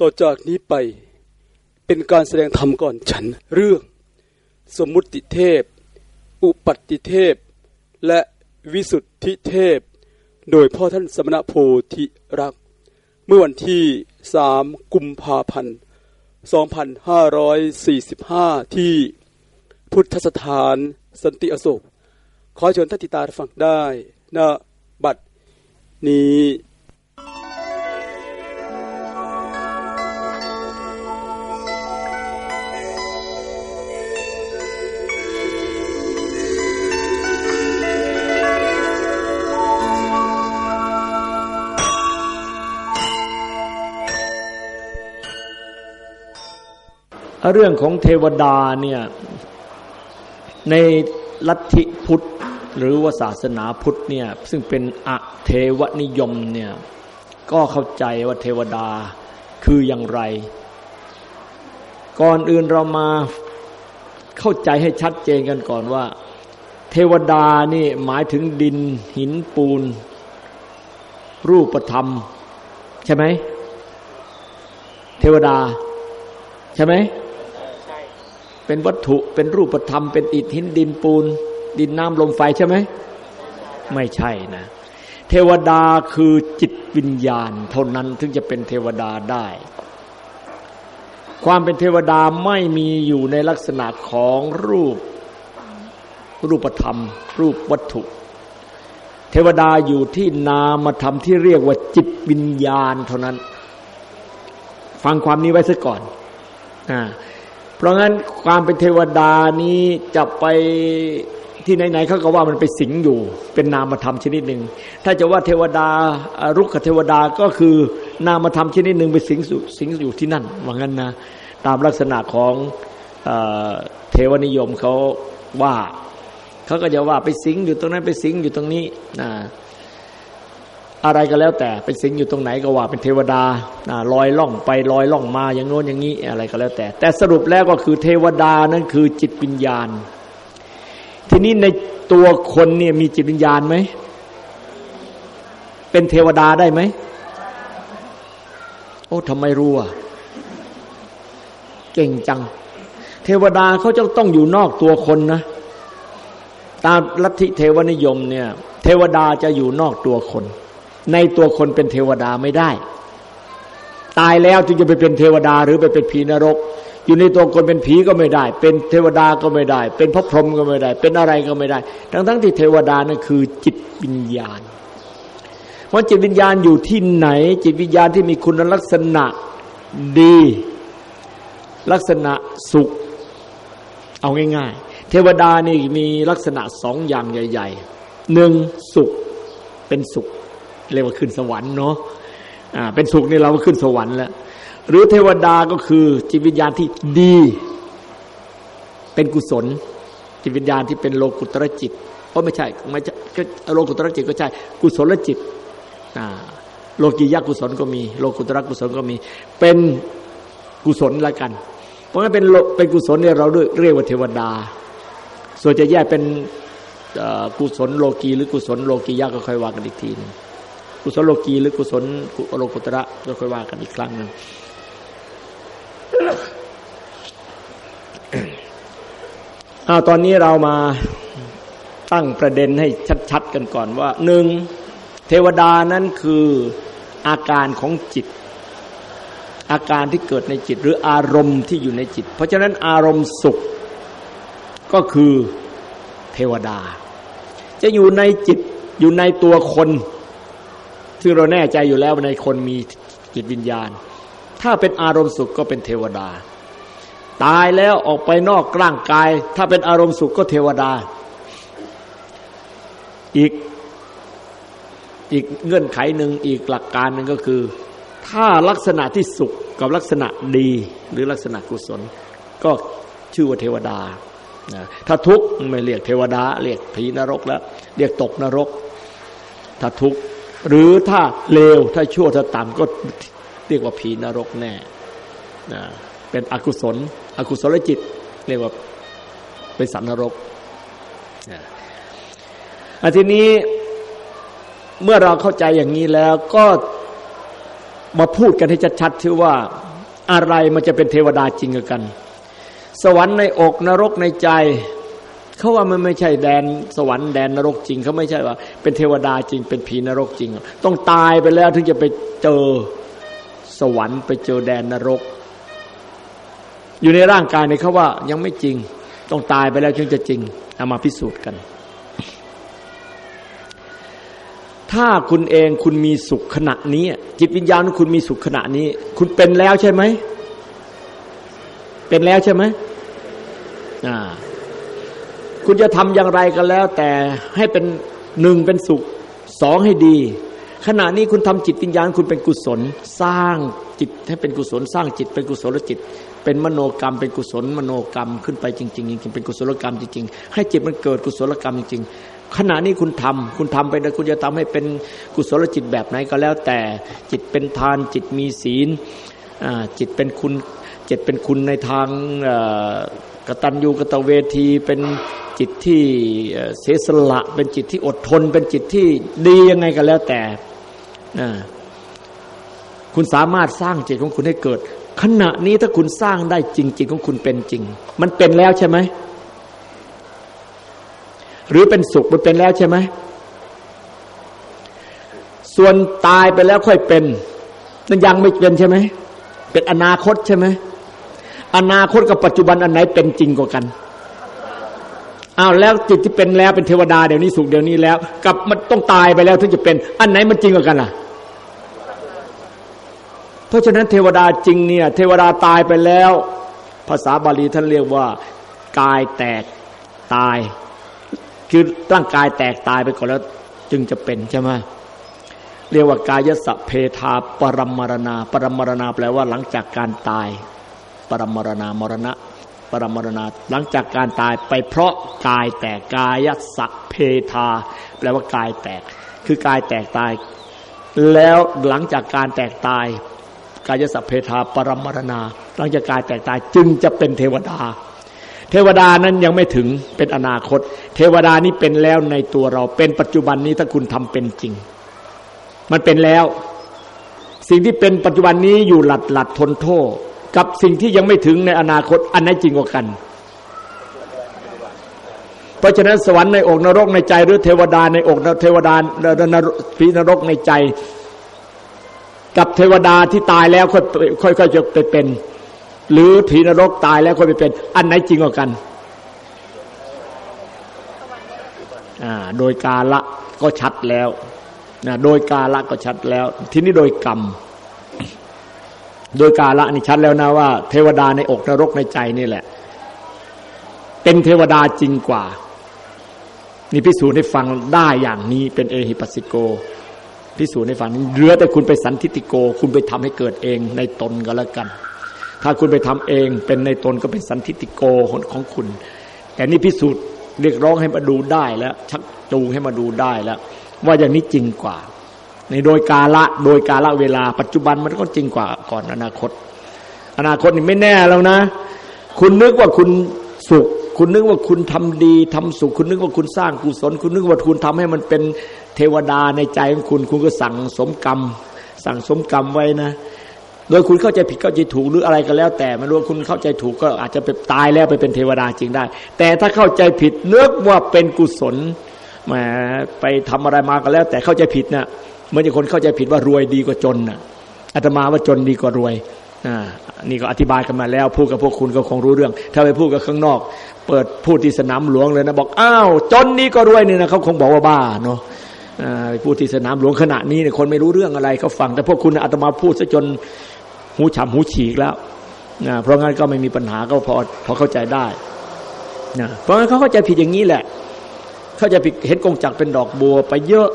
ต่อจากนี้ไปเป็นการแสดงธรรมก่อนฉันเรื่อง สมมุติเทพ อุปัติเทพ และวิสุทธิเทพ โดยพ่อท่านสมณโพธิรัก เมื่อวันที่สามกุมภาพันธ์ 2545 ที่พุทธสถานสันติอโศก ขอเชิญท่านติตาฟังได้ณบัดนี้ เรื่องของเทวดาเนี่ยในลัทธิพุทธหรือว่าศาสนาพุทธเนี่ยซึ่งเป็นอะเทวนิยมเนี่ยก็เข้าใจว่าเทวดาคืออย่างไร ก่อนอื่นเรามาเข้าใจให้ชัดเจนกันก่อนว่า เทวดานี่หมายถึงดินหินปูน รูปธรรม ใช่ไหมเทวดา ใช่ไหม เป็นวัตถุเป็นรูปธรรม เป็นอิฐหินดินปูน ดินน้ำลมไฟใช่ไหมไม่ใช่นะ เทวดาคือจิตวิญญาณเท่านั้นถึงจะเป็นเทวดาได้ ความเป็นเทวดาไม่มีอยู่ในลักษณะของรูปรูปธรรม รูปวัตถุ เทวดาอยู่ที่นามธรรมที่เรียกว่าจิตวิญญาณเท่านั้น ฟังความนี้ไว้ซะก่อนอ่า ราะงั้นความเป็นเทวดานี้จะไปที่ไหนๆเขาก็ว่ามันไปสิงอยู่ เป็นนามธรรมชนิดหนึ่งถ้าจะว่าเทวดารุกขเทวดาก็คือนามธรรมชนิดหนึ่งไปสิงสิงอยู่ที่นั่นว่างั้นนะตามลักษณะของเทวนิยมเขาว่าเขาก็จะว่าไปสิงอยู่ตรงนั้นไปสิงอยู่ตรงนี้นะ อะไรก็แล้วแต่เป็นสิงอยู่ตรงไหนก็ว่าเป็นเทวดาลอยล่องไปลอยล่องมาอย่างโน้นอย่างนี้อะไรก็แล้วแต่ แต่สรุปแล้วก็คือเทวดานั่นคือจิตวิญญาณ ทีนี้ในตัวคนเนี่ยมีจิตวิญญาณไหมเป็นเทวดาได้ไหมโอ้ทำไมรู้อะเก่งจัง เทวดาเขาจะต้องอยู่นอกตัวคนนะ ตามลัทธิเทวนิยมเนี่ย เทวดาจะอยู่นอกตัวคน ในตัวคนเป็นเทวดาไม่ได้ ตายแล้วจึงจะไปเป็นเทวดาหรือไปเป็นผีนรก อยู่ในตัวคนเป็นผีก็ไม่ได้ เป็นเทวดาก็ไม่ได้ เป็นพระพรหมก็ไม่ได้ เป็นอะไรก็ไม่ได้ ทั้งทั้งที่เทวดานั่นคือจิตวิญญาณว่าจิตวิญญาณอยู่ที่ไหน จิตวิญญาณที่มีคุณลักษณะดี ลักษณะสุข เอาง่าย ๆ เทวดานี่มีลักษณะสองอย่างใหญ่ๆหนึ่งสุขเป็นสุข เรียกว่าขึ้นสวรรค์เนาะอ่า เป็นสุขนี่เราก็ขึ้นสวรรค์แล้วหรือเทวดาก็คือจิตวิญญาณที่ดี เป็นกุศล จิตวิญญาณที่เป็นโลกุตรจิตเพราะไม่ใช่ไม่ใช่โลกุตรจิตก็ใช่กุศลจิตอ่าโลกียกุศลก็มี โลกุตระกุศลก็มี เป็นกุศลละกัน เพราะงั้นเป็นเป็นกุศลเนี่ยเราเรียกว่าเทวดา ส่วนจะแยกเป็นกุศลโลกีหรือกุศลโลกียะก็ค่อยว่ากันอีกทีนึง กุศลโลกีหรือกุศลโลกุตระก็ค่อยว่ากันอีกครั้งหนึ่งอาตอนนี้เรามาตั้งประเด็นให้ชัดๆกันก่อนว่าหนึ่งเทวดานั้นคืออาการของจิต อาการที่เกิดในจิตหรืออารมณ์ที่อยู่ในจิต เพราะฉะนั้นอารมณ์สุขก็คือเทวดา จะอยู่ในจิตอยู่ในตัวคน ซึ่งเราแน่ใจอยู่แล้วในคนมีจิตวิญญาณ ถ้าเป็นอารมณ์สุขก็เป็นเทวดา ตายแล้วออกไปนอกร่างกาย ถ้าเป็นอารมณ์สุขก็เทวดา อีกอีกเงื่อนไขหนึ่งอีกหลักการหนึ่งก็คือ ถ้าลักษณะที่สุขกับลักษณะดีหรือลักษณะกุศล ก็ชื่อว่าเทวดาถ้าทุกข์ไม่เรียกเทวดา เรียกผีนรกแล้ว เรียกตกนรก ถ้าทุกข์ หรือถ้าเลวถ้าชั่วถ้าต่ำก็เรียกว่าผีนรกแน่นะเป็นอกุศล อกุศลจิต เรียกว่าเป็นสันนรกอันทีนี้เมื่อเราเข้าใจอย่างนี้แล้วก็มาพูดกันให้ชัดๆที่ว่าอะไรมันจะเป็นเทวดาจริงกัน สวรรค์ในอกนรกในใจ เขาว่ามันไม่ใช่แดนสวรรค์แดนนรกจริงเขาไม่ใช่ว่า เป็นเทวดาจริง เป็นผีนรกจริง ต้องตายไปแล้วถึงจะไปเจอสวรรค์ไปเจอแดนนรก อยู่ในร่างกายในเขาว่ายังไม่จริง ต้องตายไปแล้วจึงจะจริงเอามาพิสูจน์กัน ถ้าคุณเองคุณมีสุขขณะนี้ จิตวิญญาณคุณมีสุขขณะนี้ คุณเป็นแล้วใช่ไหมเป็นแล้วใช่ไหมอ่า คุณจะทำอย่างไรก็แล้ว แต่ให้เป็นหนึ่งเป็นสุขสองให้ดี ขณะนี้คุณทำจิตวิญญาณคุณเป็นกุศล สร้างจิตให้เป็นกุศล สร้างจิตเป็นกุศลจิต เป็นมโนกรรม เป็นกุศลมโนกรรมขึ้นไปจริงๆจริงๆเป็นกุศลกรรมจริงๆให้จิตมันเกิดกุศลกรรมจริงๆขณะนี้คุณทำคุณทำไปแล้วคุณจะทำให้เป็นกุศลจิตแบบไหนก็แล้วแต่จิตเป็นทานจิตมีศีลจิตเป็นคุณจิตเป็นคุณในทาง กตัญญูกตเวทีเป็นจิตที่เสียสละ เป็นจิตที่อดทน เป็นจิตที่ดียังไงก็แล้วแต่คุณสามารถสร้างจิตของคุณให้เกิด ขณะนี้ถ้าคุณสร้างได้จริงจิตของคุณเป็นจริง มันเป็นแล้วใช่ไหมหรือเป็นสุขมันเป็นแล้วใช่ไหมส่วนตายไปแล้วค่อยเป็นนั่นยังไม่เป็นใช่ไหมเป็นอนาคตใช่ไหม อนาคตกับปัจจุบันอันไหนเป็นจริงกว่ากันอ้าวแล้วจิตที่เป็นแล้วเป็นเทวดาเดี๋ยวนี้สุขเดี๋ยวนี้แล้ว กับมันต้องตายไปแล้วถึงจะเป็น อันไหนมันจริงกว่ากันล่ะ เพราะฉะนั้นเทวดาจริงเนี่ย เทวดาตายไปแล้ว ภาษาบาลีท่านเรียกว่ากายแตกตาย คือร่างกายแตกตายไปก่อนแล้ว จึงจะเป็นใช่ไหมเรียกว่ากายสเพทาปรมรณา ปรมรณาแปลว่าหลังจากการตาย ปรมรณามรณะ ปรมรณาหลังจากการตายไปเพราะกายแตกกายสัเพทา แปลว่ากายแตก คือกายแตกตาย แล้วหลังจากการแตกตาย กายสัพเพทาปรมรณา หลังจากกายแตกตายจึงจะเป็นเทวดา เทวดานั้นยังไม่ถึงเป็นอนาคต เทวดานี้เป็นแล้วในตัวเราเป็นปัจจุบันนี้ถ้าคุณทำเป็นจริง มันเป็นแล้วสิ่งที่เป็นปัจจุบันนี้อยู่หลัดหลัดทนโทษ กับสิ่งที่ยังไม่ถึงในอนาคตอันไหนจริงกว่ากัน เพราะฉะนั้นสวรรค์ในอกนรกในใจ หรือเทวดาในอกเทวดาผีนรกในใจ กับเทวดาที่ตายแล้วค่อยค่อยจะไปเป็น หรือผีนรกตายแล้วค่อยไปเป็น อันไหนจริงกว่ากันอ่าโดยกาละก็ชัดแล้วนะโดยกาละก็ชัดแล้ว ทีนี้โดยกรรม โดยกาละนี่ชัดแล้วนะว่า เทวดาในอกนรกในใจนี่แหละ เป็นเทวดาจริงกว่า นี่พิสูจน์ให้ฟังได้อย่างนี้เป็นเอหิปัสสิโกพิสูจน์ให้ฟังเหลือแต่คุณไปสันทิติโก คุณไปทำให้เกิดเองในตนก็แล้วกัน ถ้าคุณไปทำเองเป็นในตนก็เป็นสันทิติโกของคุณ แต่นี่พิสูจน์เรียกร้องให้มาดูได้แล้ว ชักจูงให้มาดูได้แล้ว ว่าอย่างนี้จริงกว่า ในโดยกาละโดยกาละเวลา ปัจจุบันมันก็จริงกว่าก่อนอนาคต อนาคตนี่ไม่แน่แล้วนะ คุณนึกว่าคุณสุข คุณนึกว่าคุณทำดีทำสุข คุณนึกว่าคุณสร้างกุศล คุณนึกว่าคุณทำให้มันเป็นเทวดาในใจของคุณ คุณก็สั่งสมกรรม สั่งสมกรรมไว้นะ โดยคุณเข้าใจผิดเข้าใจถูกหรืออะไรก็แล้ว แต่ไม่รู้คุณเข้าใจถูกก็อาจจะไปตายแล้วไปเป็นเทวดาจริงได้ แต่ถ้าเข้าใจผิดนึกว่าเป็นกุศลแหมไปทำอะไรมาก็แล้ว แต่เข้าใจผิดนะ่ะ เมื่อคนเข้าใจผิดว่ารวยดีกว่าจนน่ะอาตมาว่าจนดีกว่ารวยนี่ก็อธิบายกันมาแล้วพูดกับพวกคุณก็คงรู้เรื่อง ถ้าไปพูดกับข้างนอก เปิดพูดที่สนามหลวงเลยนะบอกอ้าวจนนี้ก็รวยเนี่นะเขาคงบอกว่าบ้าเนาะพูดที่สนามหลวงขณะนี้เนี่ยคนไม่รู้เรื่องอะไรเขาฟัง แต่พวกคุณอาตมาพูดซะจนหูฉ่ำหูฉีกแล้วนะเพราะงั้นก็ไม่มีปัญหาก็พอพอเข้าใจได้นะเพราะงั้นเขาเข้าใจผิดอย่างนี้แหละ เข้าใจผิดเห็นกงจักเป็นดอกบัวไปเยอะ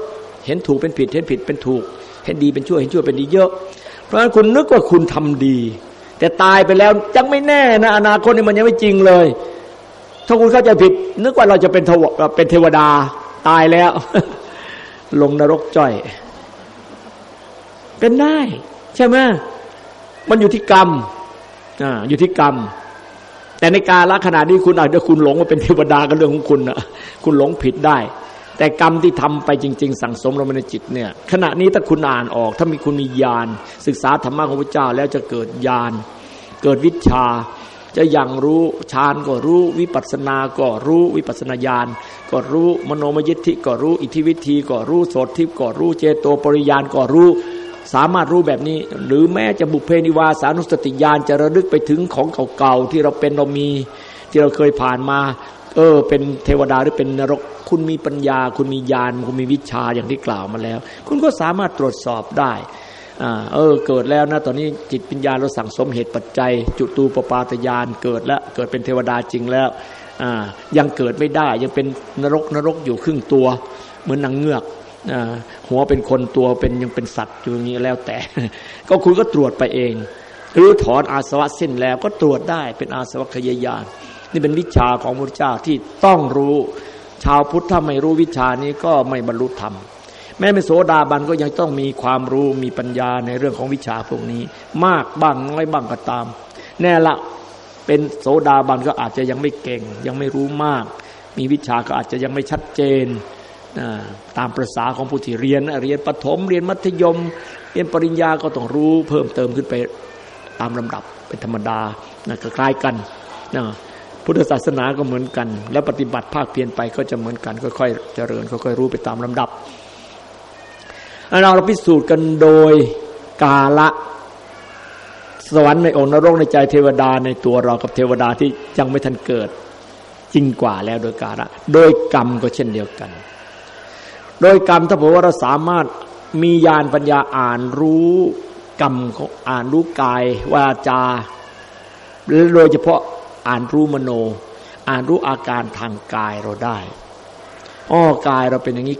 เห็นถูกเป็นผิด เห็นผิดเป็นถูก เห็นดีเป็นชั่ว เห็นชั่วเป็นดีเยอะ เพราะฉะนั้นคุณนึกว่าคุณทำดี แต่ตายไปแล้วยังไม่แน่นะอนาคตนี่มันยังไม่จริงเลย ถ้าคุณเข้าใจผิด นึกว่าเราจะเป็นทวเป็นเทวดาตายแล้ว ลงนรกจ้อย เป็นได้ ใช่ไหมมันอยู่ที่กรรมอ่าอยู่ที่กรรมแต่ในการละขณะนี้คุณอาจจะคุณหลงว่าเป็นเทวดาก็เรื่องของคุณนะคุณหลงผิดได้ แต่กรรมที่ทำไปจริง ๆ สั่งสมลงในจิตเนี่ยขณะนี้ถ้าคุณอ่านออก ถ้ามีคุณมีญาณศึกษาธรรมะของพระเจ้าแล้วจะเกิดญาณเกิดวิชา จะยังรู้ฌานก็รู้วิปัสสนาก็รู้วิปัสสนาญาณก็รู้มโนมยิทธิก็รู้อิทธิวิธีก็รู้โสทิพก็รู้เจโตปริยานก็รู้สามารถรู้แบบนี้ หรือแม้จะบุเพนิวาสานุสติญาณจะระลึกไปถึงของเก่าๆที่เราเป็นเรามีที่เราเคยผ่านมา เออ เป็นเทวดาหรือเป็นนรก คุณมีปัญญา คุณมีญาณคุณมีวิชาอย่างที่กล่าวมาแล้ว คุณก็สามารถตรวจสอบได้อ่าเออเกิดแล้วนะตอนนี้จิตปัญญาเราสั่งสมเหตุปัจจัย จุตูปปาตญาณเกิดแล้วเกิดเป็นเทวดาจริงแล้วอ่ายังเกิดไม่ได้ยังเป็นนรกนรกอยู่ครึ่งตัว เหมือนนางเงือกหัวเป็นคนตัวเป็นยังเป็นสัตว์อยู่อย่างนี้แล้วแต่ ก็คุณก็ตรวจไปเอง หรือถอนอาสวะสิ้นแล้วก็ตรวจได้เป็นอาสวะขยายาน นี่เป็นวิชาของพระเจ้าที่ต้องรู้ ชาวพุทธถ้าไม่รู้วิชานี้ก็ไม่บรรลุธรรม แม้เป็นโสดาบันก็ยังต้องมีความรู้มีปัญญาในเรื่องของวิชาพวกนี้ มากบ้างน้อยบ้างก็ตาม แน่ละเป็นโสดาบันก็อาจจะยังไม่เก่ง ยังไม่รู้มาก มีวิชาก็อาจจะยังไม่ชัดเจนตามประษาของผู้ที่เรียนเรียนประถมเรียนมัธยม เรียนปริญญาก็ต้องรู้เพิ่มเติมขึ้นไปตามลำดับเป็นธรรมดานะก็คล้ายกันนะ พุทธศาสนาก็เหมือนกัน แล้วปฏิบัติภาคเพียนไปก็จะเหมือนกันค่อยๆเจริญค่อยๆรู้ไปตามลำดับเราเราพิสูจน์กันโดยกาละสวรรค์ในองค์นรกในใจเทวดาในตัวเรากับเทวดาที่ยังไม่ทันเกิดจริงกว่าแล้วโดยกาละโดยกรรมก็เช่นเดียวกัน โดยกรรมถ้าผมว่าเราสามารถมีญาณปัญญาอ่านรู้กรรมอ่านรู้กายวาจาโดยเฉพาะ อ่านรู้มโน อ่านรู้อาการทางกายเราได้อ้อกายเราเป็นอย่างนี้